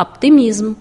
optimismo.